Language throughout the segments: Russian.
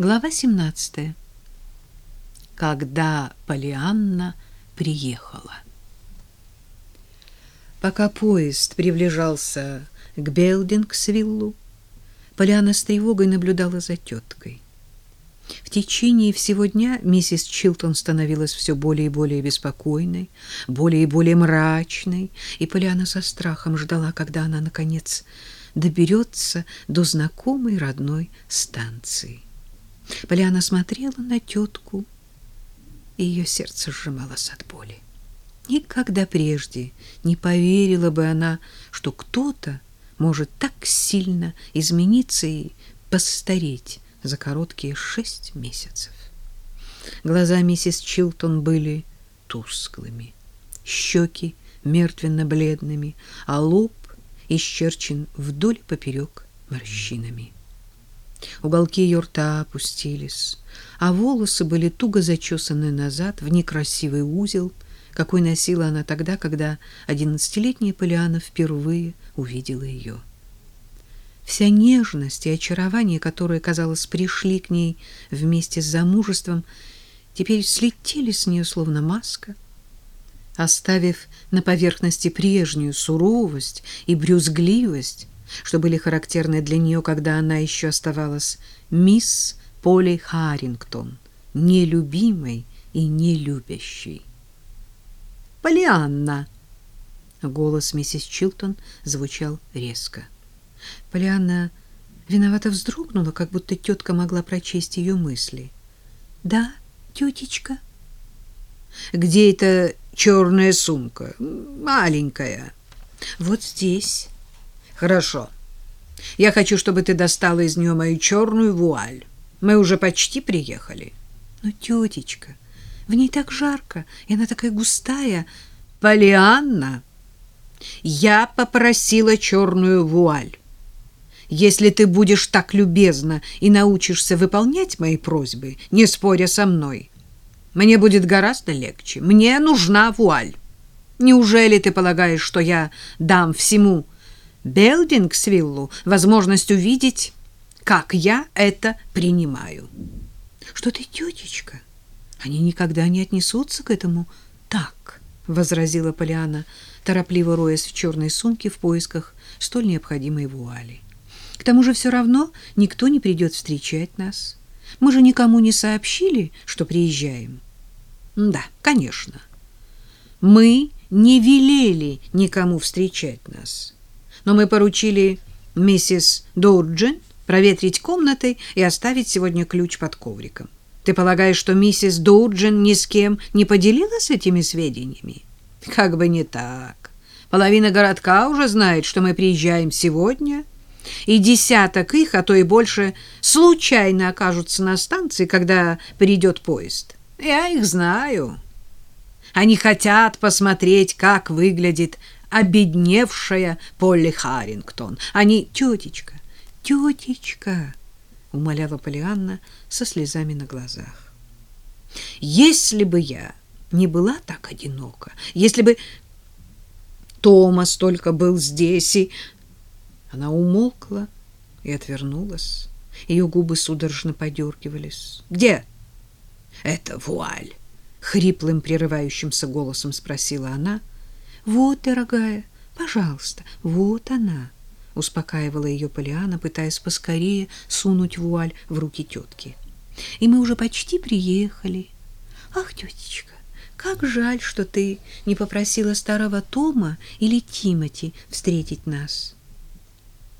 Глава 17. Когда Полианна приехала. Пока поезд приближался к Белдингсвиллу, Полианна с тревогой наблюдала за теткой. В течение всего дня миссис Чилтон становилась все более и более беспокойной, более и более мрачной, и Полианна со страхом ждала, когда она, наконец, доберется до знакомой родной станции. Поляна смотрела на тетку, и ее сердце сжималось от боли. Никогда прежде не поверила бы она, что кто-то может так сильно измениться и постареть за короткие шесть месяцев. Глаза миссис Чилтон были тусклыми, щеки мертвенно-бледными, а лоб исчерчен вдоль поперек морщинами. Уголки ее рта опустились, а волосы были туго зачесаны назад в некрасивый узел, какой носила она тогда, когда одиннадцатилетняя Полиана впервые увидела ее. Вся нежность и очарование, которые, казалось, пришли к ней вместе с замужеством, теперь слетели с нее словно маска, оставив на поверхности прежнюю суровость и брюзгливость, что были характерны для нее, когда она еще оставалась мисс Поли Харингтон, нелюбимой и нелюбящей. «Полианна!» Голос миссис Чилтон звучал резко. Полианна виновато вздрогнула, как будто тетка могла прочесть ее мысли. «Да, тетечка?» «Где эта черная сумка? Маленькая?» «Вот здесь». Хорошо. Я хочу, чтобы ты достала из нее мою черную вуаль. Мы уже почти приехали. Но, тетечка, в ней так жарко, и она такая густая. Полианна, я попросила черную вуаль. Если ты будешь так любезна и научишься выполнять мои просьбы, не споря со мной, мне будет гораздо легче. Мне нужна вуаль. Неужели ты полагаешь, что я дам всему Белдингсвиллу возможность увидеть, как я это принимаю. Что ты, тетечка? Они никогда не отнесутся к этому так, возразила Полиана, торопливо роясь в черной сумке в поисках столь необходимой вуали. К тому же все равно никто не придет встречать нас. Мы же никому не сообщили, что приезжаем. Да, конечно. Мы не велели никому встречать нас но мы поручили миссис Доуджин проветрить комнаты и оставить сегодня ключ под ковриком. Ты полагаешь, что миссис Доуджин ни с кем не поделилась этими сведениями? Как бы не так. Половина городка уже знает, что мы приезжаем сегодня, и десяток их, а то и больше, случайно окажутся на станции, когда придет поезд. Я их знаю. Они хотят посмотреть, как выглядит обедневшая Полли Харингтон. Они тетечка, тетечка, умоляла Полианна со слезами на глазах. Если бы я не была так одинока, если бы Томас только был здесь и... Она умолкла и отвернулась. Ее губы судорожно подергивались. «Где?» «Это вуаль!» — хриплым прерывающимся голосом спросила она. Вот, дорогая, пожалуйста, вот она, успокаивала ее Полиана, пытаясь поскорее сунуть вуаль в руки тетки. И мы уже почти приехали. Ах, тетечка, как жаль, что ты не попросила старого Тома или Тимати встретить нас.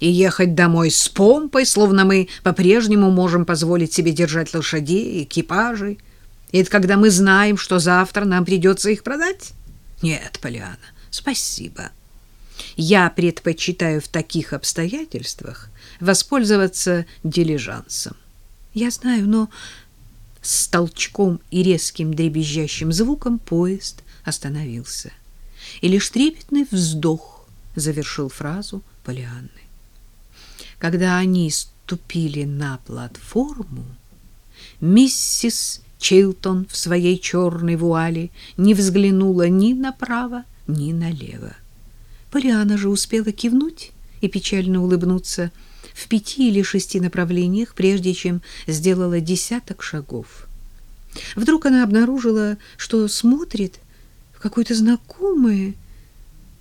И ехать домой с помпой, словно мы по-прежнему можем позволить себе держать лошадей, экипажей. И это когда мы знаем, что завтра нам придется их продать? Нет, Полиана, спасибо. Я предпочитаю в таких обстоятельствах воспользоваться дилижансом. Я знаю, но с толчком и резким дребезжащим звуком поезд остановился. И лишь трепетный вздох завершил фразу Полианны. Когда они ступили на платформу, миссис Чилтон в своей черной вуале не взглянула ни направо, ни налево. Полиана же успела кивнуть и печально улыбнуться в пяти или шести направлениях, прежде чем сделала десяток шагов. Вдруг она обнаружила, что смотрит в какое-то знакомое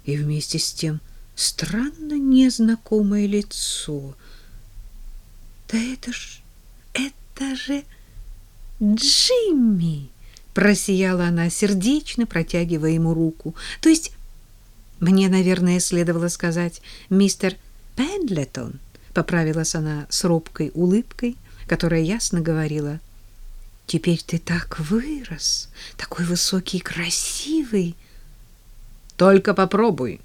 и вместе с тем странно незнакомое лицо. Да это ж это же Джимми, просияла она сердечно, протягивая ему руку. То есть мне, наверное, следовало сказать мистер Пендлетон, поправилась она с робкой улыбкой, которая ясно говорила: Теперь ты так вырос, такой высокий и красивый. Только попробуй,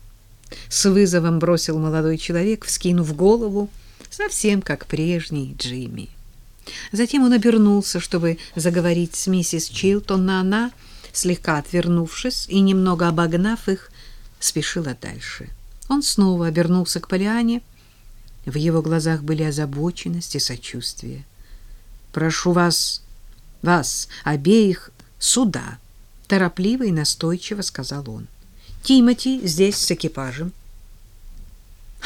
с вызовом бросил молодой человек, вскинув голову, совсем как прежний Джимми. Затем он обернулся, чтобы заговорить с миссис Чилтон, но она, слегка отвернувшись и немного обогнав их, спешила дальше. Он снова обернулся к Полиане. В его глазах были озабоченность и сочувствие. «Прошу вас, вас обеих сюда», — торопливо и настойчиво сказал он. «Тимати здесь с экипажем».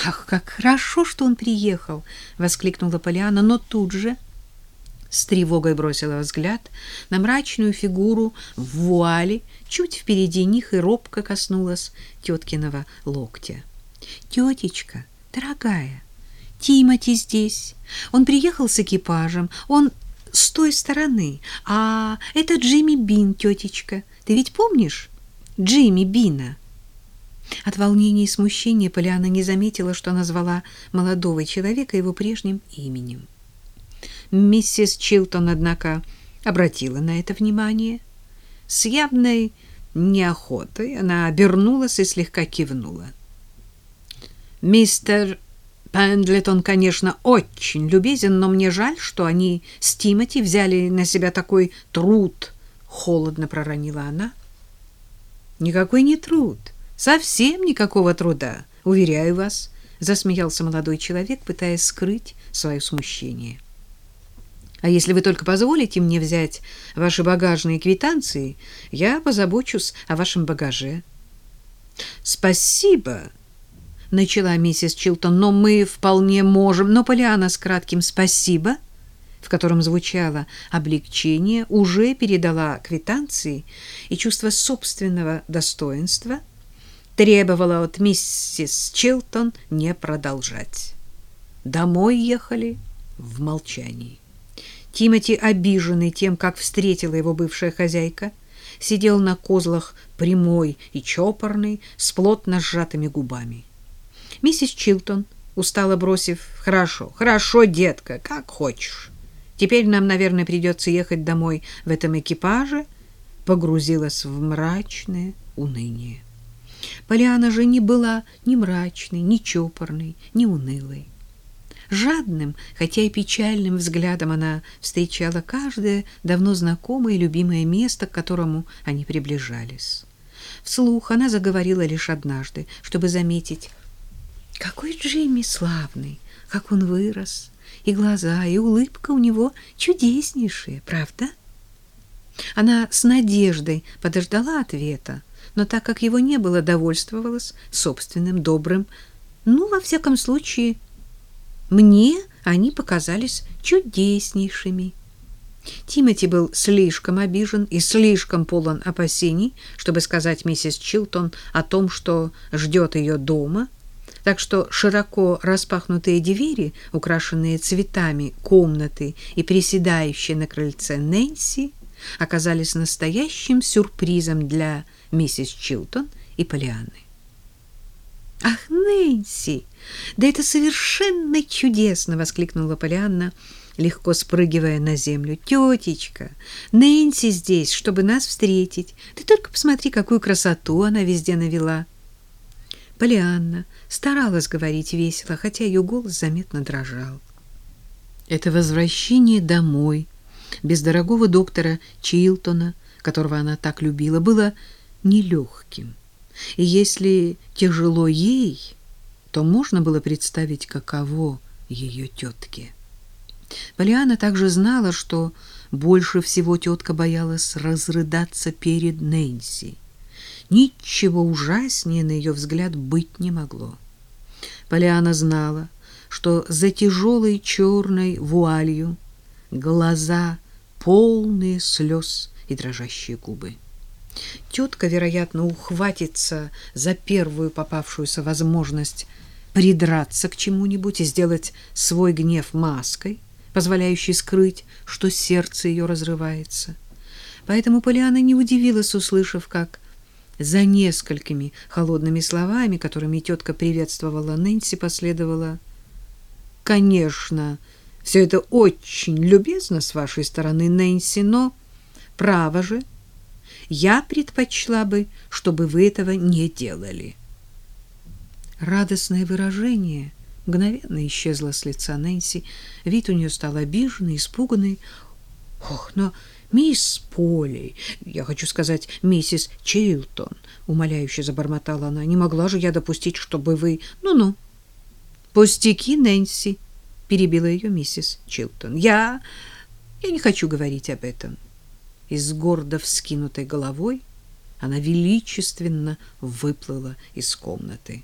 «Ах, как хорошо, что он приехал!» — воскликнула Полиана, но тут же с тревогой бросила взгляд на мрачную фигуру в вуале чуть впереди них и робко коснулась теткиного локтя. «Тетечка, дорогая, Тимати здесь. Он приехал с экипажем. Он с той стороны. А это Джимми Бин, тетечка. Ты ведь помнишь Джимми Бина?» От волнения и смущения Поляна не заметила, что назвала молодого человека его прежним именем. Миссис Чилтон, однако, обратила на это внимание. С явной неохотой она обернулась и слегка кивнула. «Мистер Пендлетон, конечно, очень любезен, но мне жаль, что они с Тимоти взяли на себя такой труд», — холодно проронила она. «Никакой не труд, совсем никакого труда, уверяю вас», — засмеялся молодой человек, пытаясь скрыть свое смущение. А если вы только позволите мне взять ваши багажные квитанции, я позабочусь о вашем багаже. Спасибо, начала миссис Чилтон, но мы вполне можем. Но Полиана с кратким спасибо, в котором звучало облегчение, уже передала квитанции, и чувство собственного достоинства требовало от миссис Чилтон не продолжать. Домой ехали в молчании. Тимати, обиженный тем, как встретила его бывшая хозяйка, сидел на козлах прямой и чопорный, с плотно сжатыми губами. Миссис Чилтон, устало бросив «Хорошо, хорошо, детка, как хочешь. Теперь нам, наверное, придется ехать домой в этом экипаже», погрузилась в мрачное уныние. Полиана же не была ни мрачной, ни чопорной, ни унылой. Жадным, хотя и печальным взглядом она встречала каждое давно знакомое и любимое место, к которому они приближались. Вслух она заговорила лишь однажды, чтобы заметить, какой Джимми славный, как он вырос, и глаза, и улыбка у него чудеснейшие, правда? Она с надеждой подождала ответа, но так как его не было, довольствовалась собственным добрым, ну, во всяком случае, мне они показались чудеснейшими. Тимоти был слишком обижен и слишком полон опасений, чтобы сказать миссис Чилтон о том, что ждет ее дома, так что широко распахнутые двери, украшенные цветами комнаты и приседающие на крыльце Нэнси, оказались настоящим сюрпризом для миссис Чилтон и Полианны. Ах, Нэнси, да это совершенно чудесно, воскликнула Полианна, легко спрыгивая на землю. Тетечка, Нэнси здесь, чтобы нас встретить. Ты только посмотри, какую красоту она везде навела. Полианна старалась говорить весело, хотя ее голос заметно дрожал. Это возвращение домой без дорогого доктора Чилтона, которого она так любила, было нелегким. И если тяжело ей, то можно было представить, каково ее тетке. Полиана также знала, что больше всего тетка боялась разрыдаться перед Нэнси. Ничего ужаснее, на ее взгляд, быть не могло. Полиана знала, что за тяжелой черной вуалью глаза полные слез и дрожащие губы. Тетка, вероятно, ухватится за первую попавшуюся возможность придраться к чему-нибудь и сделать свой гнев маской, позволяющей скрыть, что сердце ее разрывается. Поэтому Полиана не удивилась, услышав, как за несколькими холодными словами, которыми тетка приветствовала Нэнси, последовала «Конечно, все это очень любезно с вашей стороны, Нэнси, но, право же, я предпочла бы, чтобы вы этого не делали». Радостное выражение мгновенно исчезло с лица Нэнси. Вид у нее стал обиженный, испуганный. «Ох, но мисс Поли, я хочу сказать, миссис Чилтон», — умоляюще забормотала она, — «не могла же я допустить, чтобы вы... Ну-ну». «Пустяки, Нэнси», — перебила ее миссис Чилтон. «Я... я не хочу говорить об этом». И с гордо вскинутой головой она величественно выплыла из комнаты.